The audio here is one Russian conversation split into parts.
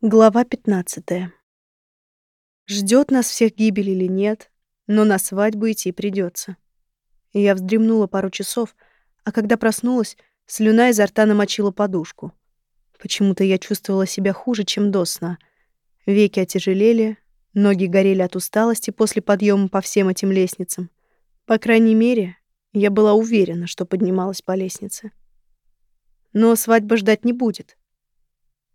Глава 15. Ждет нас всех гибель или нет, но на свадьбу идти придется. Я вздремнула пару часов, а когда проснулась, слюна изо рта намочила подушку. Почему-то я чувствовала себя хуже, чем до сна. Веки отяжелели, ноги горели от усталости после подъема по всем этим лестницам. По крайней мере, я была уверена, что поднималась по лестнице. Но свадьба ждать не будет.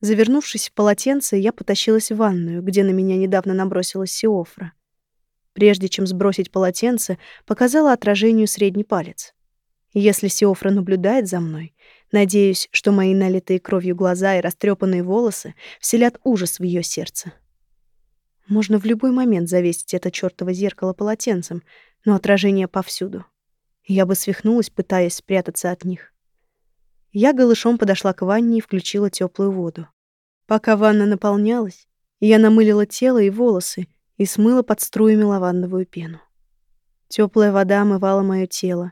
Завернувшись в полотенце, я потащилась в ванную, где на меня недавно набросилась Сиофра. Прежде чем сбросить полотенце, показала отражению средний палец. Если Сиофра наблюдает за мной, надеюсь, что мои налитые кровью глаза и растрепанные волосы вселят ужас в ее сердце. Можно в любой момент завесить это чёртово зеркало полотенцем, но отражение повсюду. Я бы свихнулась, пытаясь спрятаться от них. Я голышом подошла к ванне и включила теплую воду. Пока ванна наполнялась, я намылила тело и волосы и смыла под струями лавандовую пену. Теплая вода омывала мое тело,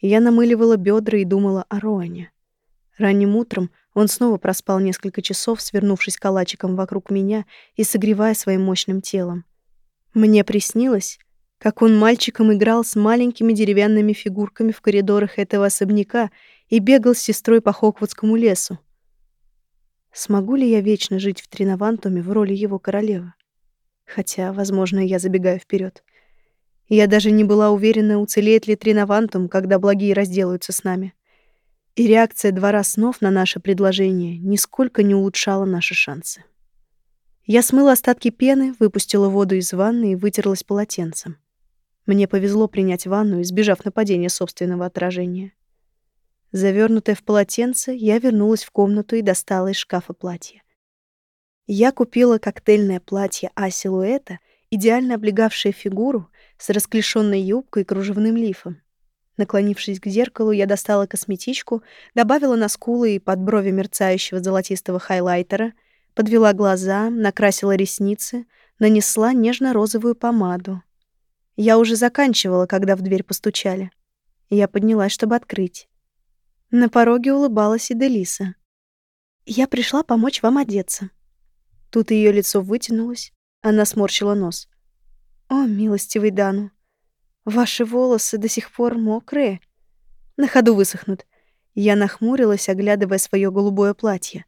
я намыливала бедра и думала о Роане. Ранним утром он снова проспал несколько часов, свернувшись калачиком вокруг меня и согревая своим мощным телом. Мне приснилось, как он мальчиком играл с маленькими деревянными фигурками в коридорах этого особняка и бегал с сестрой по Хоквудскому лесу. Смогу ли я вечно жить в Тринавантуме в роли его королевы? Хотя, возможно, я забегаю вперед. Я даже не была уверена, уцелеет ли Тринавантум, когда благие разделаются с нами. И реакция двора снов на наше предложение нисколько не улучшала наши шансы. Я смыла остатки пены, выпустила воду из ванны и вытерлась полотенцем. Мне повезло принять ванну, избежав нападения собственного отражения. Завернутая в полотенце, я вернулась в комнату и достала из шкафа платье. Я купила коктейльное платье А-силуэта, идеально облегавшее фигуру, с расклешенной юбкой и кружевным лифом. Наклонившись к зеркалу, я достала косметичку, добавила на скулы и под брови мерцающего золотистого хайлайтера, подвела глаза, накрасила ресницы, нанесла нежно-розовую помаду. Я уже заканчивала, когда в дверь постучали. Я поднялась, чтобы открыть. На пороге улыбалась и Делиса. «Я пришла помочь вам одеться». Тут ее лицо вытянулось, она сморщила нос. «О, милостивый Дану, ваши волосы до сих пор мокрые. На ходу высохнут». Я нахмурилась, оглядывая свое голубое платье.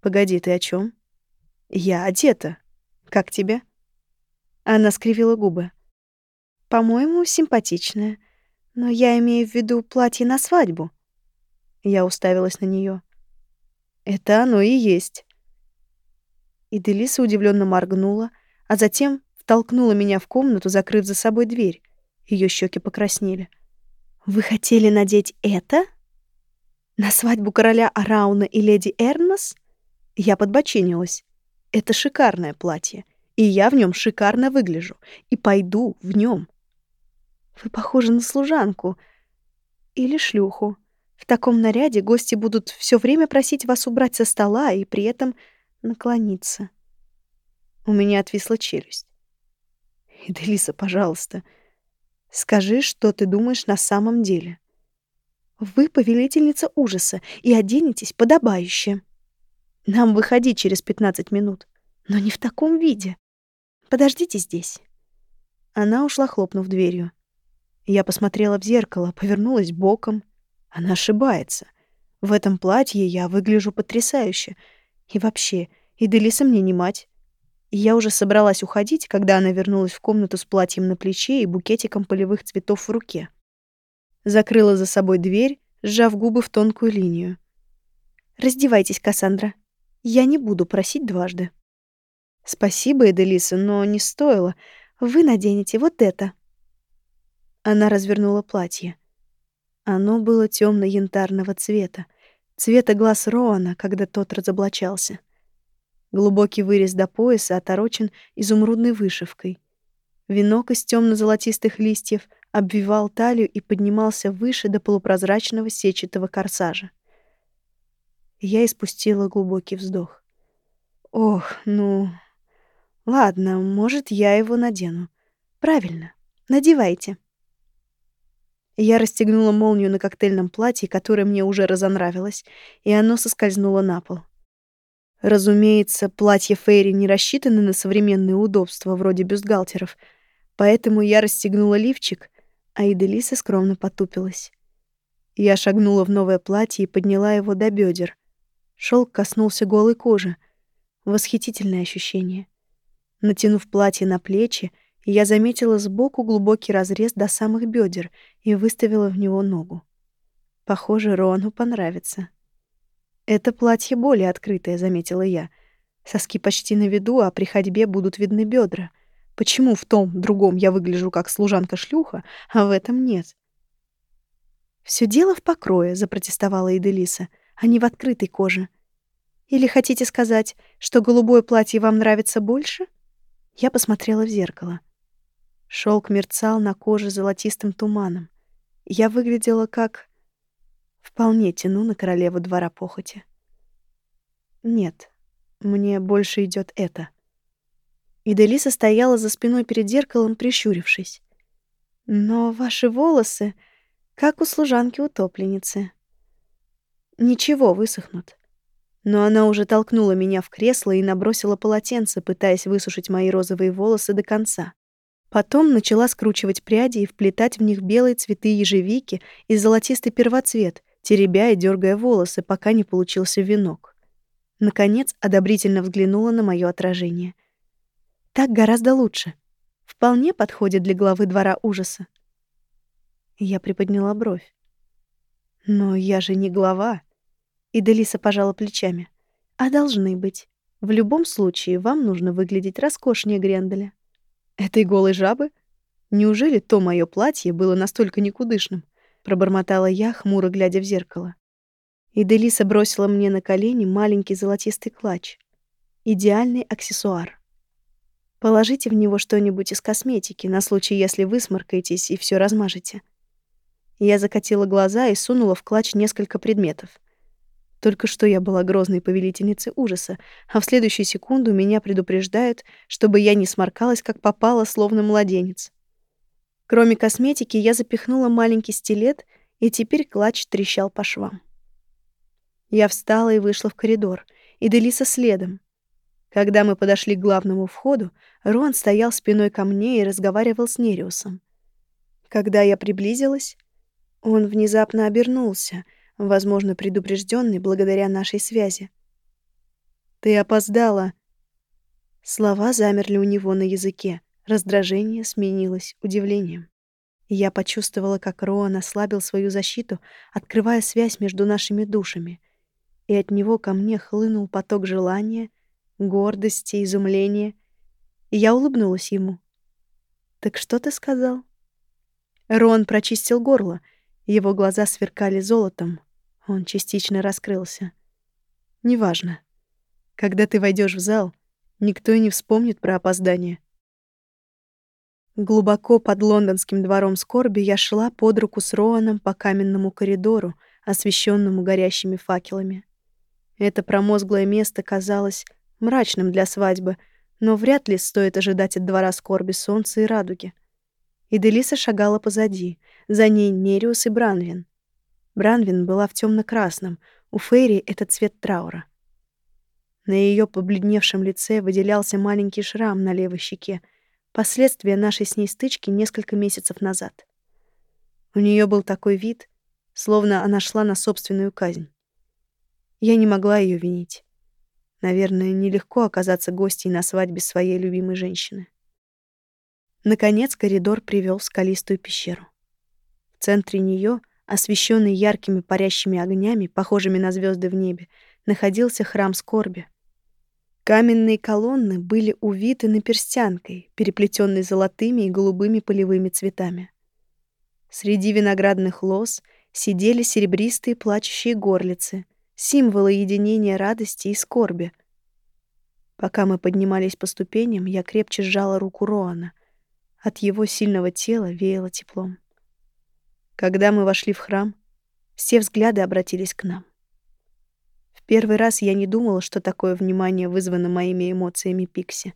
«Погоди, ты о чем? «Я одета. Как тебе?» Она скривила губы. По-моему, симпатичная. Но я имею в виду платье на свадьбу. Я уставилась на нее. Это оно и есть. И Делиса удивленно моргнула, а затем втолкнула меня в комнату, закрыв за собой дверь. Ее щеки покраснели. Вы хотели надеть это? На свадьбу короля Арауна и леди Эрнмас? Я подбоченилась. Это шикарное платье, и я в нем шикарно выгляжу, и пойду в нем. Вы похожи на служанку или шлюху. В таком наряде гости будут все время просить вас убрать со стола и при этом наклониться. У меня отвисла челюсть. Иделиса, пожалуйста, скажи, что ты думаешь на самом деле. Вы повелительница ужаса и оденетесь подобающе. Нам выходить через 15 минут, но не в таком виде. Подождите здесь. Она ушла, хлопнув дверью. Я посмотрела в зеркало, повернулась боком. Она ошибается. В этом платье я выгляжу потрясающе. И вообще, и Делиса мне не мать. И я уже собралась уходить, когда она вернулась в комнату с платьем на плече и букетиком полевых цветов в руке. Закрыла за собой дверь, сжав губы в тонкую линию. «Раздевайтесь, Кассандра. Я не буду просить дважды». «Спасибо, Эделиса, но не стоило. Вы наденете вот это». Она развернула платье. Оно было темно янтарного цвета, цвета глаз Роана, когда тот разоблачался. Глубокий вырез до пояса оторочен изумрудной вышивкой. Венок из темно золотистых листьев обвивал талию и поднимался выше до полупрозрачного сетчатого корсажа. Я испустила глубокий вздох. Ох, ну... Ладно, может, я его надену. Правильно, надевайте. Я расстегнула молнию на коктейльном платье, которое мне уже разонравилось, и оно соскользнуло на пол. Разумеется, платья Фейри не рассчитаны на современные удобства вроде бюстгальтеров, поэтому я расстегнула лифчик, а Иделиса скромно потупилась. Я шагнула в новое платье и подняла его до бедер. Шелк коснулся голой кожи. Восхитительное ощущение. Натянув платье на плечи, я заметила сбоку глубокий разрез до самых бедер и выставила в него ногу. Похоже, Рону понравится. «Это платье более открытое», — заметила я. «Соски почти на виду, а при ходьбе будут видны бедра. Почему в том другом я выгляжу как служанка-шлюха, а в этом нет?» Все дело в покрое», — запротестовала Иделиса, «а не в открытой коже. Или хотите сказать, что голубое платье вам нравится больше?» Я посмотрела в зеркало. Шелк мерцал на коже золотистым туманом. Я выглядела как Вполне тяну на королеву двора похоти. Нет, мне больше идет это. И Делиса стояла за спиной перед зеркалом, прищурившись. Но ваши волосы, как у служанки-утопленницы. Ничего, высохнут. Но она уже толкнула меня в кресло и набросила полотенце, пытаясь высушить мои розовые волосы до конца. Потом начала скручивать пряди и вплетать в них белые цветы ежевики и золотистый первоцвет, теребя и дергая волосы, пока не получился венок. Наконец, одобрительно взглянула на мое отражение. Так гораздо лучше. Вполне подходит для главы двора ужаса. Я приподняла бровь. Но я же не глава. И Делиса пожала плечами. А должны быть. В любом случае, вам нужно выглядеть роскошнее Гренделя. Этой голой жабы? Неужели то мое платье было настолько никудышным? пробормотала я, хмуро глядя в зеркало. И Делиса бросила мне на колени маленький золотистый клатч. Идеальный аксессуар. Положите в него что-нибудь из косметики на случай, если вы сморкаетесь и все размажете. Я закатила глаза и сунула в клатч несколько предметов. Только что я была грозной повелительницей ужаса, а в следующую секунду меня предупреждают, чтобы я не сморкалась, как попало, словно младенец. Кроме косметики, я запихнула маленький стилет, и теперь клатч трещал по швам. Я встала и вышла в коридор, и Делиса следом. Когда мы подошли к главному входу, Рон стоял спиной ко мне и разговаривал с Нериусом. Когда я приблизилась, он внезапно обернулся, возможно, предупрежденный благодаря нашей связи. «Ты опоздала!» Слова замерли у него на языке. Раздражение сменилось удивлением. Я почувствовала, как Роан ослабил свою защиту, открывая связь между нашими душами. И от него ко мне хлынул поток желания, гордости, изумления. И я улыбнулась ему. «Так что ты сказал?» Рон прочистил горло. Его глаза сверкали золотом. Он частично раскрылся. «Неважно. Когда ты войдешь в зал, никто и не вспомнит про опоздание. Глубоко под лондонским двором скорби я шла под руку с Роаном по каменному коридору, освещенному горящими факелами. Это промозглое место казалось мрачным для свадьбы, но вряд ли стоит ожидать от двора скорби солнца и радуги. И Делиса шагала позади, за ней Нериус и Бранвин. Бранвин была в темно красном у Фейри это цвет траура. На ее побледневшем лице выделялся маленький шрам на левой щеке — Последствия нашей с ней стычки несколько месяцев назад. У нее был такой вид, словно она шла на собственную казнь. Я не могла ее винить. Наверное, нелегко оказаться гостьей на свадьбе своей любимой женщины. Наконец коридор привел в скалистую пещеру. В центре нее, освещенный яркими парящими огнями, похожими на звезды в небе, находился храм скорби — Каменные колонны были увиты наперстянкой, переплетенной золотыми и голубыми полевыми цветами. Среди виноградных лоз сидели серебристые плачущие горлицы, символы единения радости и скорби. Пока мы поднимались по ступеням, я крепче сжала руку Роана. От его сильного тела веяло теплом. Когда мы вошли в храм, все взгляды обратились к нам. Первый раз я не думала, что такое внимание вызвано моими эмоциями Пикси.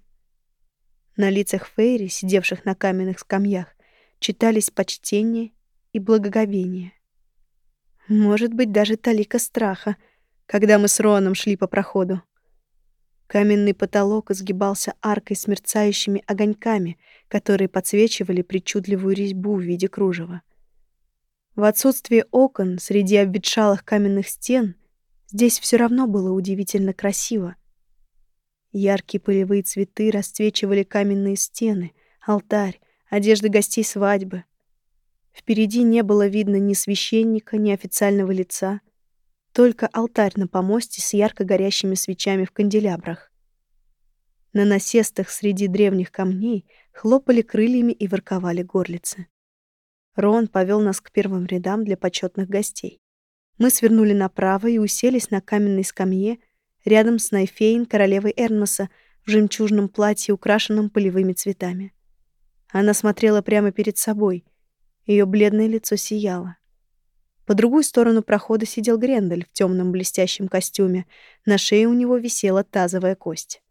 На лицах Фейри, сидевших на каменных скамьях, читались почтение и благоговение. Может быть, даже талика страха, когда мы с Роаном шли по проходу. Каменный потолок изгибался аркой с мерцающими огоньками, которые подсвечивали причудливую резьбу в виде кружева. В отсутствие окон среди обветшалых каменных стен здесь все равно было удивительно красиво. Яркие полевые цветы расцвечивали каменные стены, алтарь, одежды гостей свадьбы. Впереди не было видно ни священника, ни официального лица, только алтарь на помосте с ярко горящими свечами в канделябрах. На насестах среди древних камней хлопали крыльями и ворковали горлицы. Рон повел нас к первым рядам для почетных гостей. Мы свернули направо и уселись на каменной скамье рядом с Найфейн, королевой Эрноса, в жемчужном платье, украшенном полевыми цветами. Она смотрела прямо перед собой. Ее бледное лицо сияло. По другую сторону прохода сидел Грендель в темном блестящем костюме. На шее у него висела тазовая кость.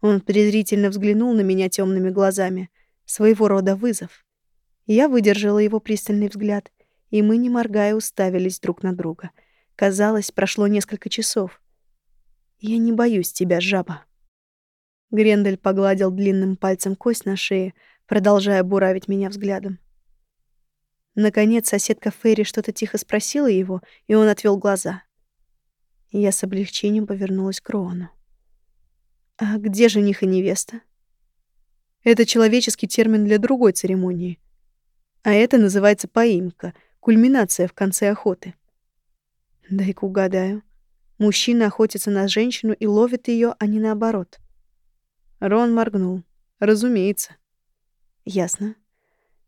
Он презрительно взглянул на меня темными глазами. Своего рода вызов. Я выдержала его пристальный взгляд, и мы, не моргая, уставились друг на друга. Казалось, прошло несколько часов. «Я не боюсь тебя, жаба». Грендель погладил длинным пальцем кость на шее, продолжая буравить меня взглядом. Наконец соседка Ферри что-то тихо спросила его, и он отвел глаза. Я с облегчением повернулась к Роану. «А где жених и невеста?» Это человеческий термин для другой церемонии. А это называется поимка, кульминация в конце охоты. Дай-ка угадаю. Мужчина охотится на женщину и ловит ее, а не наоборот. Рон моргнул. Разумеется. Ясно.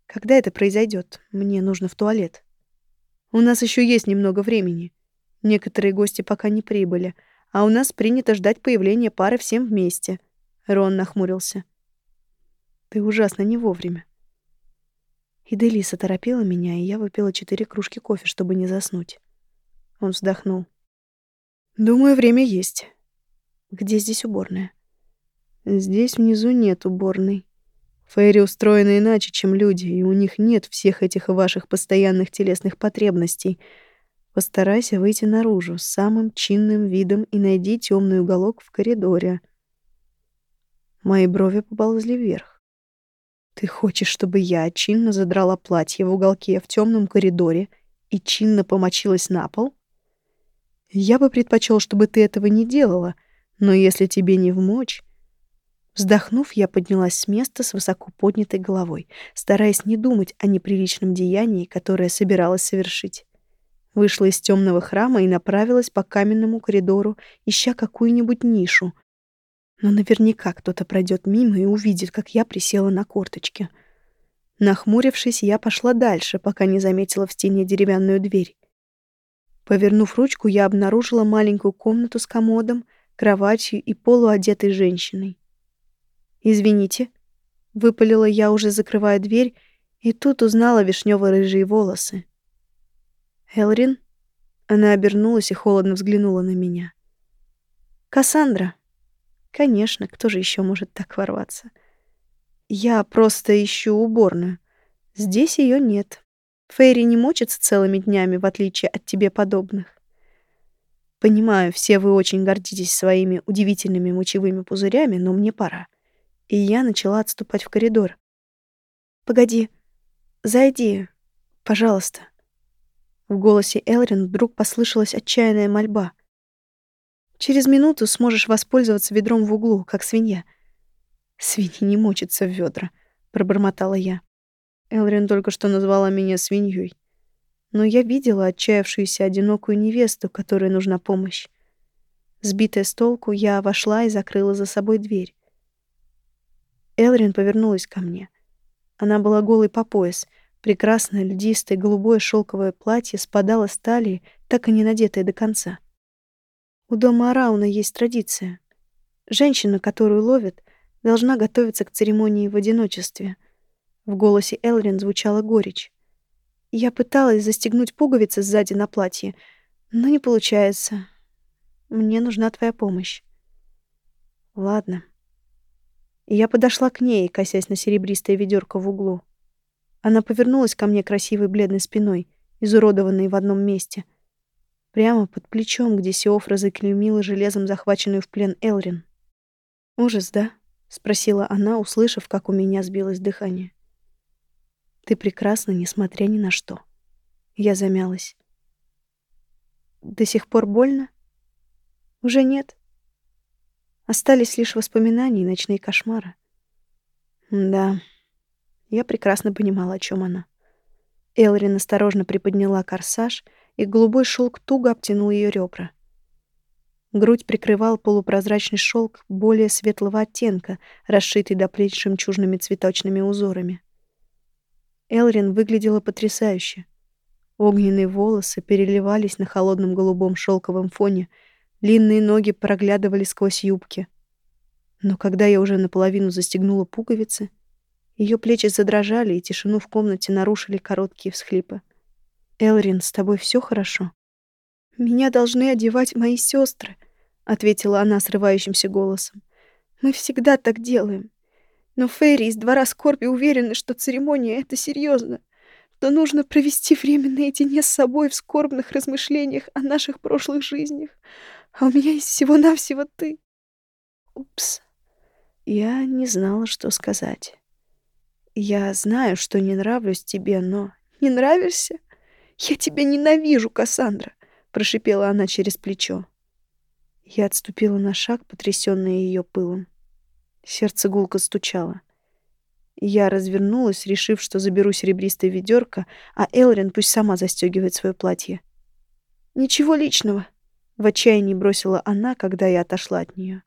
Когда это произойдет? Мне нужно в туалет. У нас еще есть немного времени. Некоторые гости пока не прибыли, а у нас принято ждать появления пары всем вместе. Рон нахмурился. Ты ужасно не вовремя. И Делиса торопила меня, и я выпила четыре кружки кофе, чтобы не заснуть. Он вздохнул. «Думаю, время есть. Где здесь уборная?» «Здесь внизу нет уборной. Фейри устроены иначе, чем люди, и у них нет всех этих ваших постоянных телесных потребностей. Постарайся выйти наружу с самым чинным видом и найди темный уголок в коридоре». Мои брови поползли вверх. Ты хочешь, чтобы я чинно задрала платье в уголке в темном коридоре и чинно помочилась на пол? Я бы предпочел, чтобы ты этого не делала, но если тебе не вмочь... Вздохнув, я поднялась с места с высоко поднятой головой, стараясь не думать о неприличном деянии, которое собиралась совершить. Вышла из темного храма и направилась по каменному коридору, ища какую-нибудь нишу, но наверняка кто-то пройдет мимо и увидит, как я присела на корточки. Нахмурившись, я пошла дальше, пока не заметила в стене деревянную дверь. Повернув ручку, я обнаружила маленькую комнату с комодом, кроватью и полуодетой женщиной. «Извините», — выпалила я, уже закрывая дверь, и тут узнала вишнево-рыжие волосы. «Элрин?» Она обернулась и холодно взглянула на меня. «Кассандра», Конечно, кто же еще может так ворваться? Я просто ищу уборную. Здесь ее нет. Фейри не мочится целыми днями, в отличие от тебе подобных. Понимаю, все вы очень гордитесь своими удивительными мочевыми пузырями, но мне пора. И я начала отступать в коридор. Погоди. Зайди, пожалуйста. В голосе Элрин вдруг послышалась отчаянная мольба — Через минуту сможешь воспользоваться ведром в углу, как свинья. Свиньи не мочатся в ведра, пробормотала я. Элрин только что назвала меня свиньей. Но я видела отчаявшуюся одинокую невесту, которой нужна помощь. Сбитая с толку, я вошла и закрыла за собой дверь. Элрин повернулась ко мне. Она была голой по пояс. Прекрасное льдистое голубое шелковое платье спадало с талии, так и не надетое до конца. У дома Арауна есть традиция. Женщина, которую ловят, должна готовиться к церемонии в одиночестве. В голосе Элрин звучала горечь. Я пыталась застегнуть пуговицы сзади на платье, но не получается. Мне нужна твоя помощь. Ладно. Я подошла к ней, косясь на серебристое ведерко в углу. Она повернулась ко мне красивой бледной спиной, изуродованной в одном месте — прямо под плечом, где Сиофра заклеймила железом захваченную в плен Элрин. «Ужас, да?» — спросила она, услышав, как у меня сбилось дыхание. «Ты прекрасна, несмотря ни на что». Я замялась. «До сих пор больно?» «Уже нет. Остались лишь воспоминания и ночные кошмары». «Да». Я прекрасно понимала, о чем она. Элрин осторожно приподняла корсаж, и голубой шелк туго обтянул ее ребра. Грудь прикрывал полупрозрачный шелк более светлого оттенка, расшитый до плеч жемчужными цветочными узорами. Элрин выглядела потрясающе. Огненные волосы переливались на холодном голубом шелковом фоне, длинные ноги проглядывали сквозь юбки. Но когда я уже наполовину застегнула пуговицы, ее плечи задрожали, и тишину в комнате нарушили короткие всхлипы. «Элрин, с тобой все хорошо?» «Меня должны одевать мои сестры, ответила она срывающимся голосом. Мы всегда так делаем. Но Фейри из двора скорби уверены, что церемония это серьезно, что нужно провести время наедине с собой в скорбных размышлениях о наших прошлых жизнях. А у меня есть всего-навсего ты. Упс. Я не знала, что сказать. Я знаю, что не нравлюсь тебе, но... Не нравишься? Я тебя ненавижу, Кассандра, прошипела она через плечо. Я отступила на шаг, потрясённая её пылом. Сердце гулко стучало. Я развернулась, решив, что заберу серебристое ведёрко, а Элрин пусть сама застёгивает своё платье. «Ничего личного», — в отчаянии бросила она, когда я отошла от неё.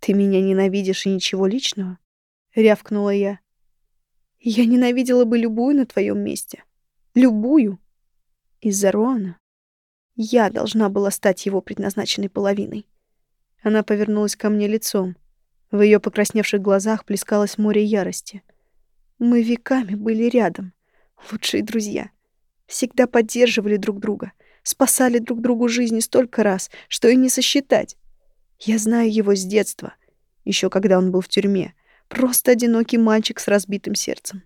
«Ты меня ненавидишь и ничего личного?» — рявкнула я. «Я ненавидела бы любую на твоём месте. Любую. Из-за Роана?» Я должна была стать его предназначенной половиной. Она повернулась ко мне лицом. В ее покрасневших глазах плескалось море ярости. Мы веками были рядом, лучшие друзья. Всегда поддерживали друг друга, спасали друг другу жизни столько раз, что и не сосчитать. Я знаю его с детства, еще когда он был в тюрьме. Просто одинокий мальчик с разбитым сердцем.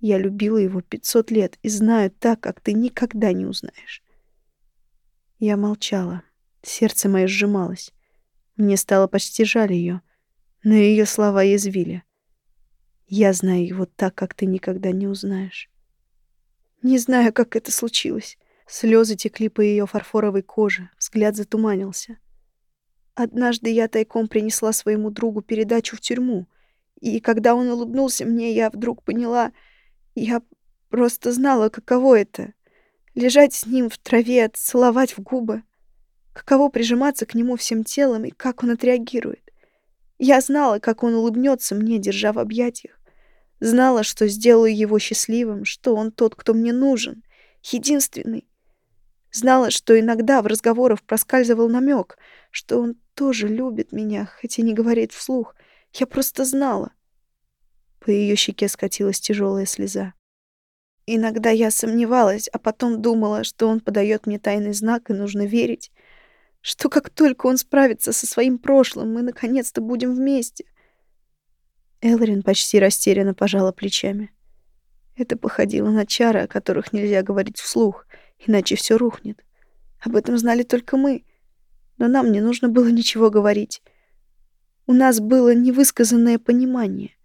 Я любила его 500 лет и знаю так, как ты никогда не узнаешь. Я молчала. Сердце мое сжималось. Мне стало почти жаль ее, но ее слова язвили. Я знаю его так, как ты никогда не узнаешь. Не знаю, как это случилось. Слезы текли по ее фарфоровой коже, взгляд затуманился. Однажды я тайком принесла своему другу передачу в тюрьму, и когда он улыбнулся мне, я вдруг поняла, я просто знала, каково это лежать с ним в траве, целовать в губы. Каково прижиматься к нему всем телом и как он отреагирует. Я знала, как он улыбнется мне, держа в объятиях. Знала, что сделаю его счастливым, что он тот, кто мне нужен, единственный. Знала, что иногда в разговорах проскальзывал намек, что он тоже любит меня, хотя не говорит вслух. Я просто знала. По ее щеке скатилась тяжелая слеза. Иногда я сомневалась, а потом думала, что он подает мне тайный знак, и нужно верить, что как только он справится со своим прошлым, мы наконец-то будем вместе. Элрин почти растерянно пожала плечами. Это походило на чары, о которых нельзя говорить вслух, иначе все рухнет. Об этом знали только мы. Но нам не нужно было ничего говорить. У нас было невысказанное понимание.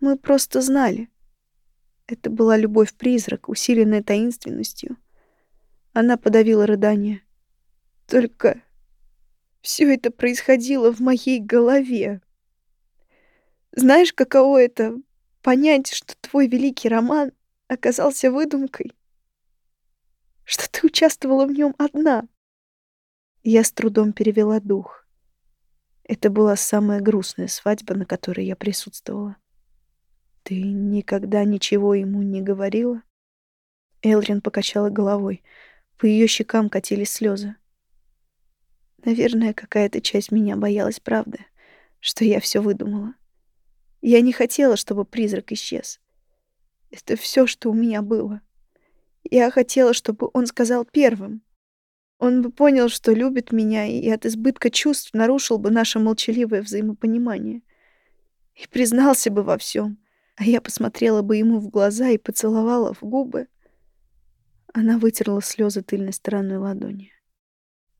Мы просто знали. Это была любовь-призрак, усиленная таинственностью. Она подавила рыдание. Только все это происходило в моей голове. Знаешь, каково это — понять, что твой великий роман оказался выдумкой? Что ты участвовала в нем одна? Я с трудом перевела дух. Это была самая грустная свадьба, на которой я присутствовала. «Ты никогда ничего ему не говорила?» Элрин покачала головой. По ее щекам катились слезы. Наверное, какая-то часть меня боялась правды, что я все выдумала. Я не хотела, чтобы призрак исчез. Это все, что у меня было. Я хотела, чтобы он сказал первым. Он бы понял, что любит меня, и от избытка чувств нарушил бы наше молчаливое взаимопонимание. И признался бы во всем а я посмотрела бы ему в глаза и поцеловала в губы. Она вытерла слезы тыльной стороной ладони.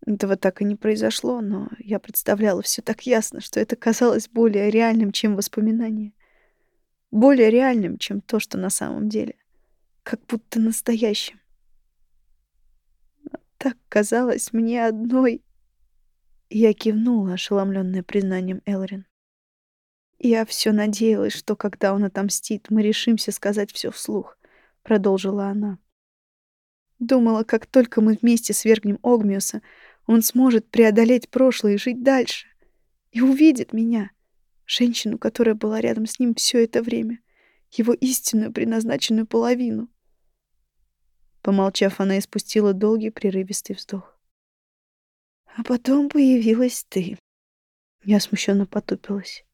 Этого так и не произошло, но я представляла все так ясно, что это казалось более реальным, чем воспоминания. Более реальным, чем то, что на самом деле. Как будто настоящим. Так казалось мне одной. Я кивнула, ошеломленная признанием Элрин. Я все надеялась, что когда он отомстит, мы решимся сказать все вслух, продолжила она. Думала, как только мы вместе свергнем Огмиуса, он сможет преодолеть прошлое и жить дальше. И увидит меня, женщину, которая была рядом с ним все это время, его истинную предназначенную половину. Помолчав, она испустила долгий прерывистый вздох. А потом появилась ты. Я смущенно потупилась.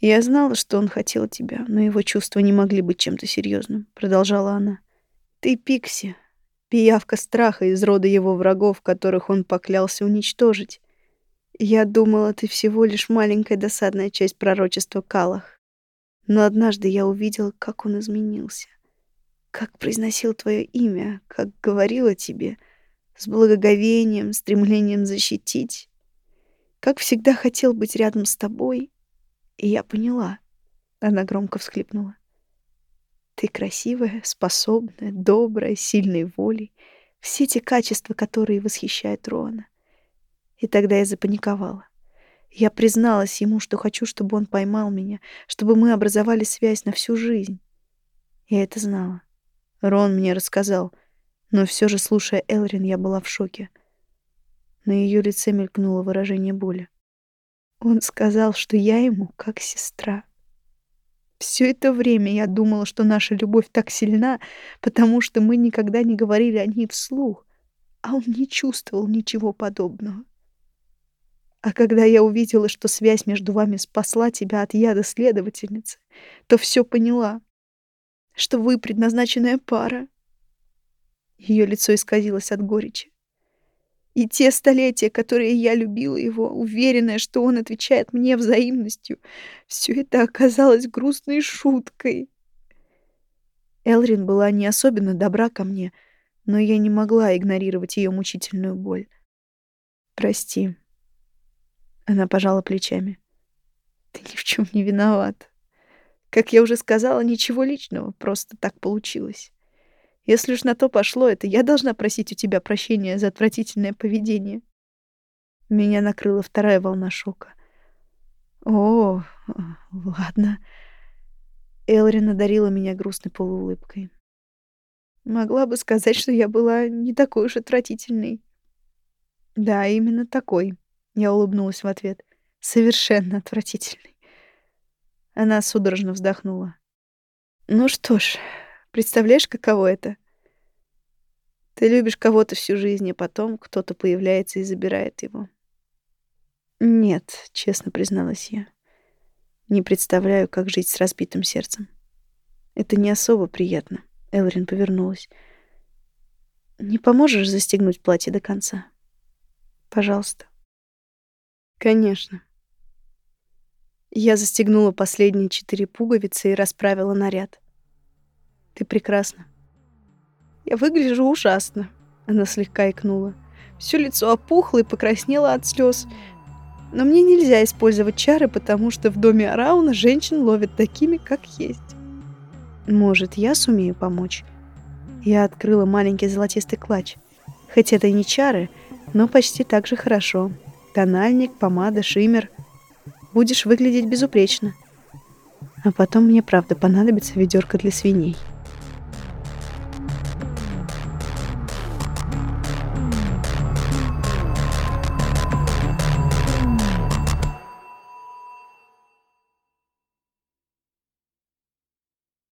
Я знала, что он хотел тебя, но его чувства не могли быть чем-то серьезным, продолжала она. Ты Пикси, пиявка страха из рода его врагов, которых он поклялся уничтожить. Я думала, ты всего лишь маленькая досадная часть пророчества Калах. Но однажды я увидела, как он изменился. Как произносил твое имя, как говорил о тебе, с благоговением, стремлением защитить. Как всегда хотел быть рядом с тобой. И я поняла. Она громко всхлипнула. Ты красивая, способная, добрая, сильной волей. Все те качества, которые восхищают Роана. И тогда я запаниковала. Я призналась ему, что хочу, чтобы он поймал меня, чтобы мы образовали связь на всю жизнь. Я это знала. Рон мне рассказал, но все же, слушая Элрин, я была в шоке. На ее лице мелькнуло выражение боли. Он сказал, что я ему как сестра. Все это время я думала, что наша любовь так сильна, потому что мы никогда не говорили о ней вслух, а он не чувствовал ничего подобного. А когда я увидела, что связь между вами спасла тебя от яда следовательницы, то все поняла, что вы предназначенная пара. Ее лицо исказилось от горечи. И те столетия, которые я любила его, уверенная, что он отвечает мне взаимностью, все это оказалось грустной шуткой. Элрин была не особенно добра ко мне, но я не могла игнорировать ее мучительную боль. «Прости». Она пожала плечами. «Ты ни в чем не виноват. Как я уже сказала, ничего личного, просто так получилось». Если уж на то пошло, это я должна просить у тебя прощения за отвратительное поведение. Меня накрыла вторая волна шока. О, ладно. Элрин одарила меня грустной полуулыбкой. Могла бы сказать, что я была не такой уж отвратительной. Да, именно такой. Я улыбнулась в ответ. Совершенно отвратительный. Она судорожно вздохнула. Ну что ж, Представляешь, каково это? Ты любишь кого-то всю жизнь, а потом кто-то появляется и забирает его. Нет, честно призналась я. Не представляю, как жить с разбитым сердцем. Это не особо приятно. Элрин повернулась. Не поможешь застегнуть платье до конца? Пожалуйста. Конечно. Я застегнула последние четыре пуговицы и расправила наряд. Ты прекрасна. Я выгляжу ужасно. Она слегка икнула. Все лицо опухло и покраснело от слез. Но мне нельзя использовать чары, потому что в доме Арауна женщин ловят такими, как есть. Может, я сумею помочь? Я открыла маленький золотистый клатч. Хоть это и не чары, но почти так же хорошо. Тональник, помада, шиммер. Будешь выглядеть безупречно. А потом мне правда понадобится ведерко для свиней.